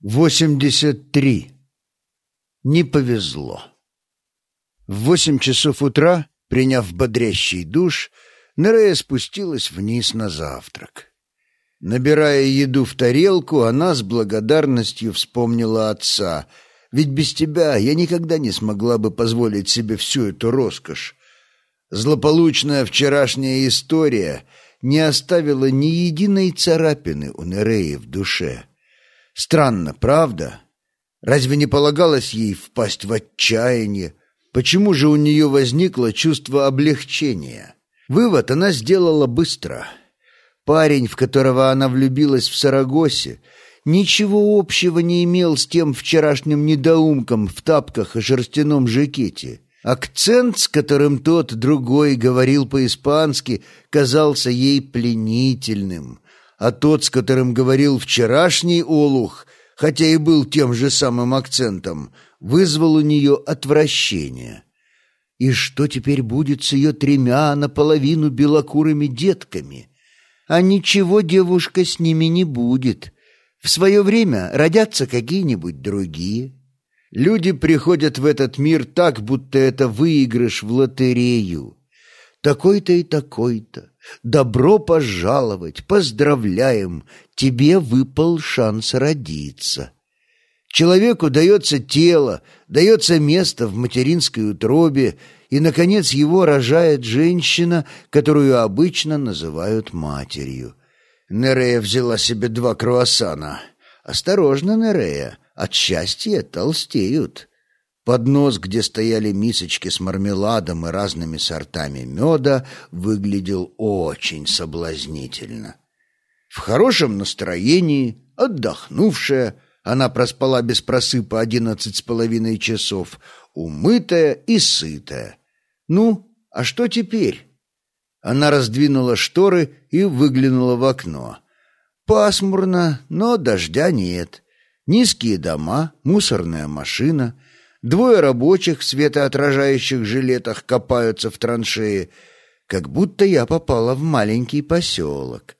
83. Не повезло. В восемь часов утра, приняв бодрящий душ, Нерея спустилась вниз на завтрак. Набирая еду в тарелку, она с благодарностью вспомнила отца. «Ведь без тебя я никогда не смогла бы позволить себе всю эту роскошь. Злополучная вчерашняя история не оставила ни единой царапины у Нереи в душе». Странно, правда? Разве не полагалось ей впасть в отчаяние? Почему же у нее возникло чувство облегчения? Вывод она сделала быстро. Парень, в которого она влюбилась в Сарагосе, ничего общего не имел с тем вчерашним недоумком в тапках и шерстяном жакете. Акцент, с которым тот другой говорил по-испански, казался ей пленительным, а тот, с которым говорил вчерашний олух, хотя и был тем же самым акцентом, вызвал у нее отвращение. И что теперь будет с ее тремя наполовину белокурыми детками? А ничего девушка с ними не будет. В свое время родятся какие-нибудь другие. Люди приходят в этот мир так, будто это выигрыш в лотерею. Такой-то и такой-то Добро пожаловать, поздравляем, тебе выпал шанс родиться. Человеку дается тело, дается место в материнской утробе, и, наконец, его рожает женщина, которую обычно называют матерью. Нерея взяла себе два круассана. «Осторожно, Нерея, от счастья толстеют». Поднос, где стояли мисочки с мармеладом и разными сортами меда, выглядел очень соблазнительно. В хорошем настроении, отдохнувшая, она проспала без просыпа одиннадцать с половиной часов, умытая и сытая. Ну, а что теперь? Она раздвинула шторы и выглянула в окно. Пасмурно, но дождя нет. Низкие дома, мусорная машина — Двое рабочих в светоотражающих жилетах копаются в траншее, как будто я попала в маленький поселок.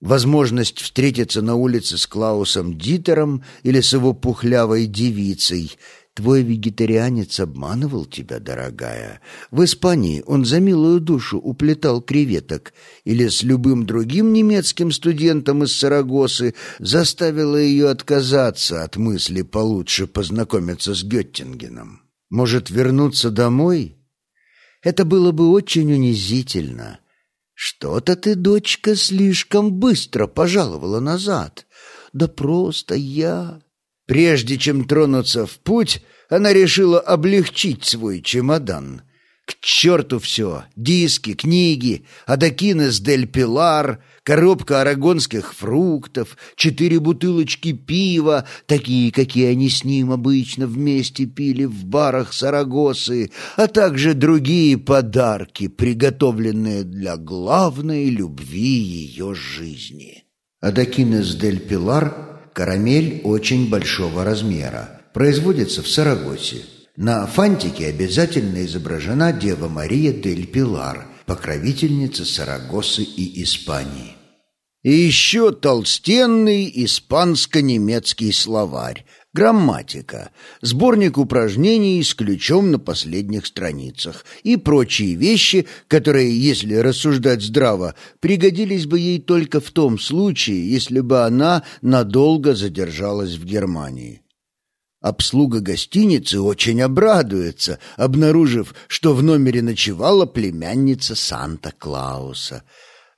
Возможность встретиться на улице с Клаусом Дитером или с его пухлявой девицей Твой вегетарианец обманывал тебя, дорогая. В Испании он за милую душу уплетал креветок, или с любым другим немецким студентом из Сарагосы заставила ее отказаться от мысли получше познакомиться с Геттингеном. Может, вернуться домой? Это было бы очень унизительно. Что-то ты, дочка, слишком быстро пожаловала назад. Да просто я... Прежде чем тронуться в путь, она решила облегчить свой чемодан. К черту все! Диски, книги, адакинес дель Пилар, коробка арагонских фруктов, четыре бутылочки пива, такие, какие они с ним обычно вместе пили в барах Сарагосы, а также другие подарки, приготовленные для главной любви ее жизни. Адакинес дель Пилар Карамель очень большого размера. Производится в Сарагосе. На фантике обязательно изображена Дева Мария дель Пилар, покровительница Сарагосы и Испании. И еще толстенный испанско-немецкий словарь, грамматика, сборник упражнений с ключом на последних страницах и прочие вещи, которые, если рассуждать здраво, пригодились бы ей только в том случае, если бы она надолго задержалась в Германии. Обслуга гостиницы очень обрадуется, обнаружив, что в номере ночевала племянница Санта-Клауса.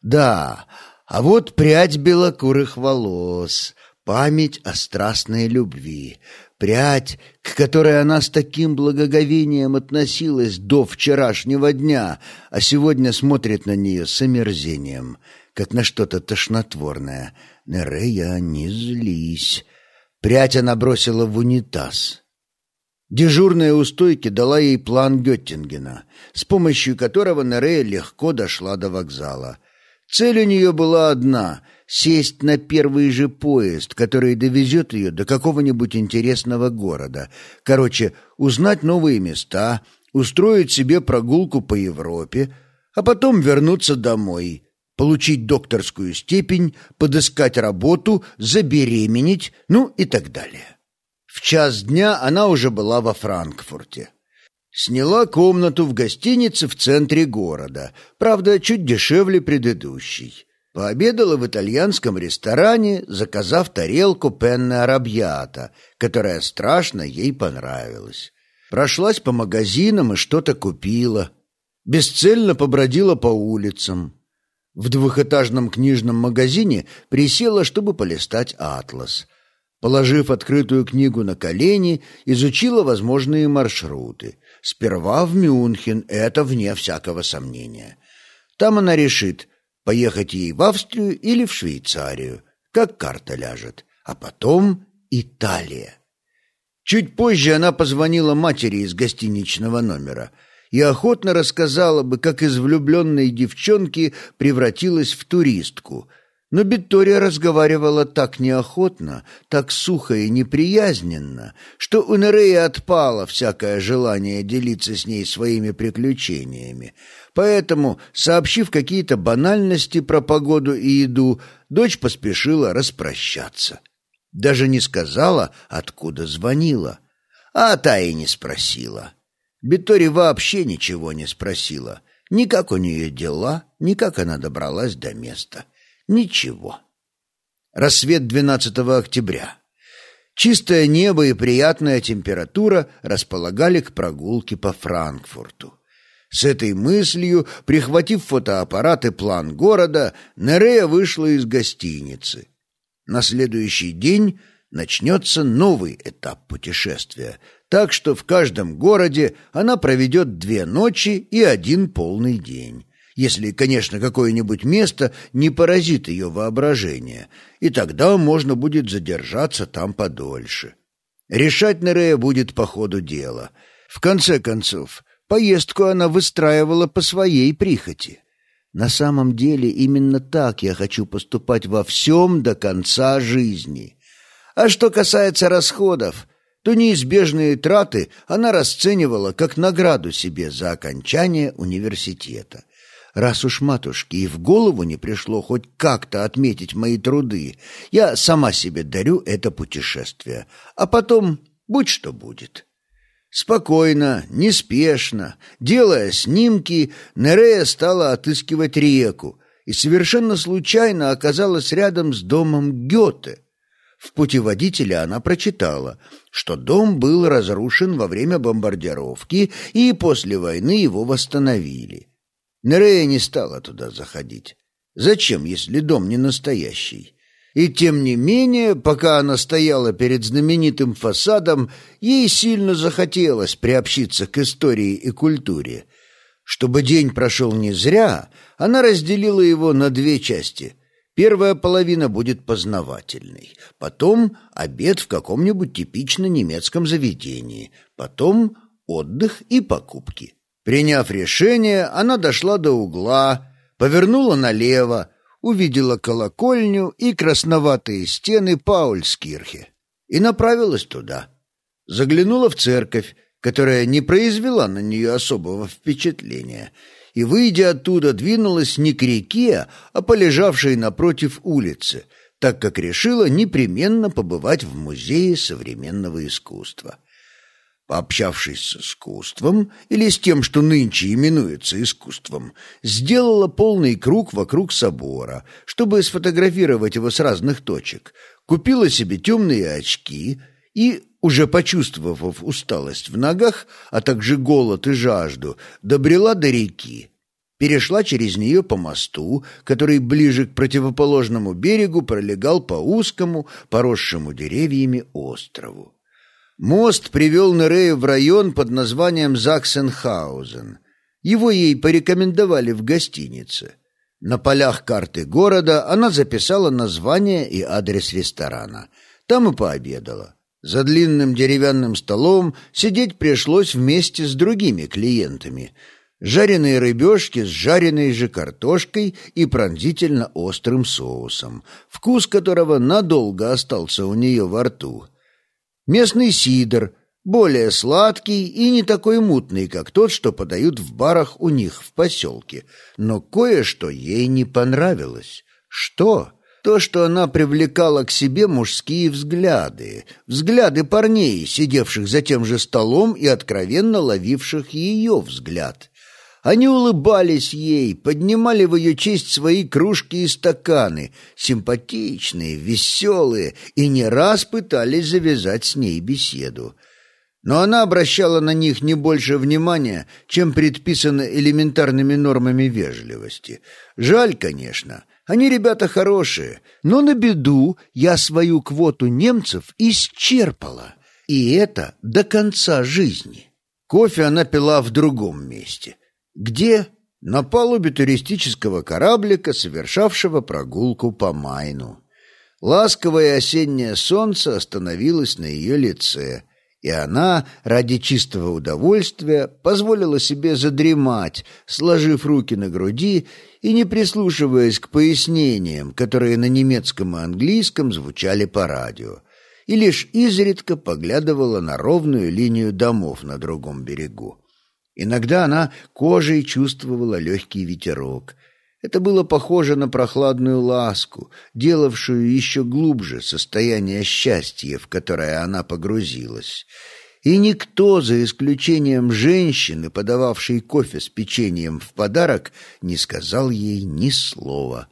Да, а вот прядь белокурых волос, память о страстной любви, прядь, к которой она с таким благоговением относилась до вчерашнего дня, а сегодня смотрит на нее с омерзением, как на что-то тошнотворное. Нерея, не злись. Прядь она бросила в унитаз. Дежурная у стойки дала ей план Геттингена, с помощью которого Нерея легко дошла до вокзала. Цель у нее была одна — сесть на первый же поезд, который довезет ее до какого-нибудь интересного города. Короче, узнать новые места, устроить себе прогулку по Европе, а потом вернуться домой. получить докторскую степень, подыскать работу, забеременеть, ну и так далее. В час дня она уже была во Франкфурте. Сняла комнату в гостинице в центре города, правда, чуть дешевле предыдущей. Пообедала в итальянском ресторане, заказав тарелку пенне арабьята, которая страшно ей понравилась. Прошлась по магазинам и что-то купила. Бесцельно побродила по улицам. В двухэтажном книжном магазине присела, чтобы полистать атлас. Положив открытую книгу на колени, изучила возможные маршруты. Сперва в Мюнхен, это вне всякого сомнения. Там она решит, поехать ей в Австрию или в Швейцарию, как карта ляжет. А потом Италия. Чуть позже она позвонила матери из гостиничного номера и охотно рассказала бы, как из влюбленной девчонки превратилась в туристку, но Виктория разговаривала так неохотно, так сухо и неприязненно, что у Нереи отпало всякое желание делиться с ней своими приключениями. Поэтому, сообщив какие-то банальности про погоду и еду, дочь поспешила распрощаться. Даже не сказала, откуда звонила. А та и не спросила. Беттори вообще ничего не спросила. Ни как у нее дела, ни как она добралась до места. Ничего. Рассвет 12 октября. Чистое небо и приятная температура располагали к прогулке по Франкфурту. С этой мыслью, прихватив фотоаппарат и план города, Нерея вышла из гостиницы. На следующий день начнется новый этап путешествия, так что в каждом городе она проведет две ночи и один полный день если, конечно, какое-нибудь место не поразит ее воображение, и тогда можно будет задержаться там подольше. Решать Нерея будет по ходу дела. В конце концов, поездку она выстраивала по своей прихоти. На самом деле именно так я хочу поступать во всем до конца жизни. А что касается расходов, то неизбежные траты она расценивала как награду себе за окончание университета. Раз уж матушке и в голову не пришло хоть как-то отметить мои труды, я сама себе дарю это путешествие, а потом будь что будет. Спокойно, неспешно, делая снимки, Нерея стала отыскивать реку и совершенно случайно оказалась рядом с домом Гёте. В путеводителе она прочитала, что дом был разрушен во время бомбардировки и после войны его восстановили. Нерея не стала туда заходить. Зачем, если дом не настоящий? И тем не менее, пока она стояла перед знаменитым фасадом, ей сильно захотелось приобщиться к истории и культуре. Чтобы день прошел не зря, она разделила его на две части. Первая половина будет познавательной, потом обед в каком-нибудь типично немецком заведении, потом отдых и покупки. Приняв решение, она дошла до угла, повернула налево, увидела колокольню и красноватые стены Паульскирхе и направилась туда. Заглянула в церковь, которая не произвела на нее особого впечатления, и, выйдя оттуда, двинулась не к реке, а по лежавшей напротив улице, так как решила непременно побывать в Музее современного искусства. Пообщавшись с искусством, или с тем, что нынче именуется искусством, сделала полный круг вокруг собора, чтобы сфотографировать его с разных точек, купила себе темные очки и, уже почувствовав усталость в ногах, а также голод и жажду, добрела до реки, перешла через нее по мосту, который ближе к противоположному берегу пролегал по узкому, поросшему деревьями острову. Мост привел Нерею в район под названием Заксенхаузен. Его ей порекомендовали в гостинице. На полях карты города она записала название и адрес ресторана. Там и пообедала. За длинным деревянным столом сидеть пришлось вместе с другими клиентами. Жареные рыбешки с жареной же картошкой и пронзительно острым соусом, вкус которого надолго остался у нее во рту – местный сидр, более сладкий и не такой мутный, как тот, что подают в барах у них в поселке. Но кое-что ей не понравилось. Что? То, что она привлекала к себе мужские взгляды, взгляды парней, сидевших за тем же столом и откровенно ловивших ее взгляд. Они улыбались ей, поднимали в ее честь свои кружки и стаканы, симпатичные, веселые, и не раз пытались завязать с ней беседу но она обращала на них не больше внимания, чем предписано элементарными нормами вежливости. Жаль, конечно, они ребята хорошие, но на беду я свою квоту немцев исчерпала, и это до конца жизни. Кофе она пила в другом месте. Где? На палубе туристического кораблика, совершавшего прогулку по Майну. Ласковое осеннее солнце остановилось на ее лице, и она, ради чистого удовольствия, позволила себе задремать, сложив руки на груди и не прислушиваясь к пояснениям, которые на немецком и английском звучали по радио, и лишь изредка поглядывала на ровную линию домов на другом берегу. Иногда она кожей чувствовала легкий ветерок, это было похоже на прохладную ласку, делавшую еще глубже состояние счастья, в которое она погрузилась. И никто, за исключением женщины, подававшей кофе с печеньем в подарок, не сказал ей ни слова.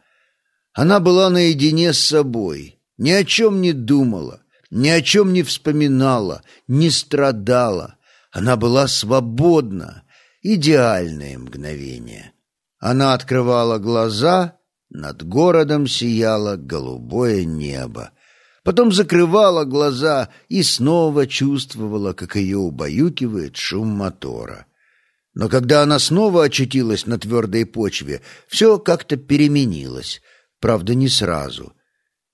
Она была наедине с собой, ни о чем не думала, ни о чем не вспоминала, не страдала. Она была свободна, идеальное мгновение. Она открывала глаза, над городом сияло голубое небо. Потом закрывала глаза и снова чувствовала, как ее убаюкивает шум мотора. Но когда она снова очутилась на твердой почве, все как-то переменилось, правда, не сразу.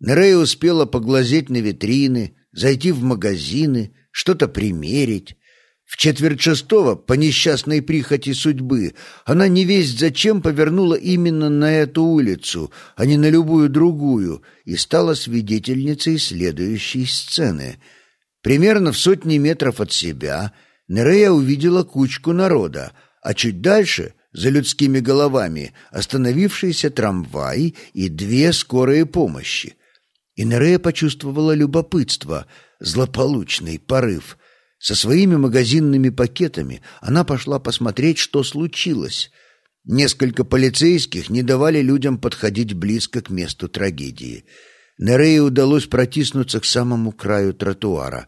Нерея успела поглазеть на витрины, зайти в магазины, что-то примерить. В четверть шестого, по несчастной прихоти судьбы, она не весть зачем повернула именно на эту улицу, а не на любую другую, и стала свидетельницей следующей сцены. Примерно в сотни метров от себя Нерея увидела кучку народа, а чуть дальше, за людскими головами, остановившийся трамвай и две скорые помощи. И Нерея почувствовала любопытство, злополучный порыв — со своими магазинными пакетами она пошла посмотреть, что случилось. Несколько полицейских не давали людям подходить близко к месту трагедии. Нерее удалось протиснуться к самому краю тротуара.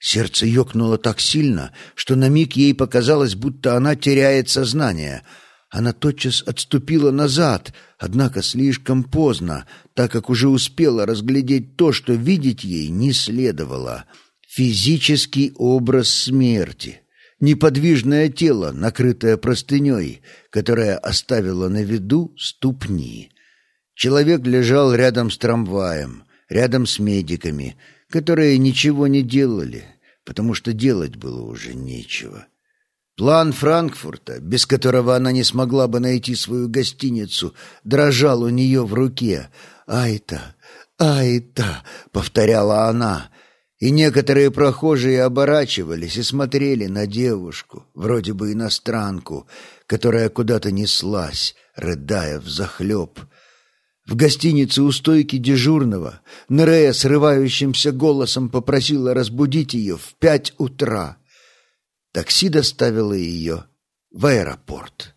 Сердце ёкнуло так сильно, что на миг ей показалось, будто она теряет сознание. Она тотчас отступила назад, однако слишком поздно, так как уже успела разглядеть то, что видеть ей не следовало — физический образ смерти, неподвижное тело, накрытое простыней, которое оставило на виду ступни. Человек лежал рядом с трамваем, рядом с медиками, которые ничего не делали, потому что делать было уже нечего. План Франкфурта, без которого она не смогла бы найти свою гостиницу, дрожал у нее в руке. «Айта, Айта!» — повторяла она — и некоторые прохожие оборачивались и смотрели на девушку, вроде бы иностранку, которая куда-то неслась, рыдая взахлеб. В гостинице у стойки дежурного Нерея срывающимся голосом попросила разбудить ее в пять утра. Такси доставило ее в аэропорт.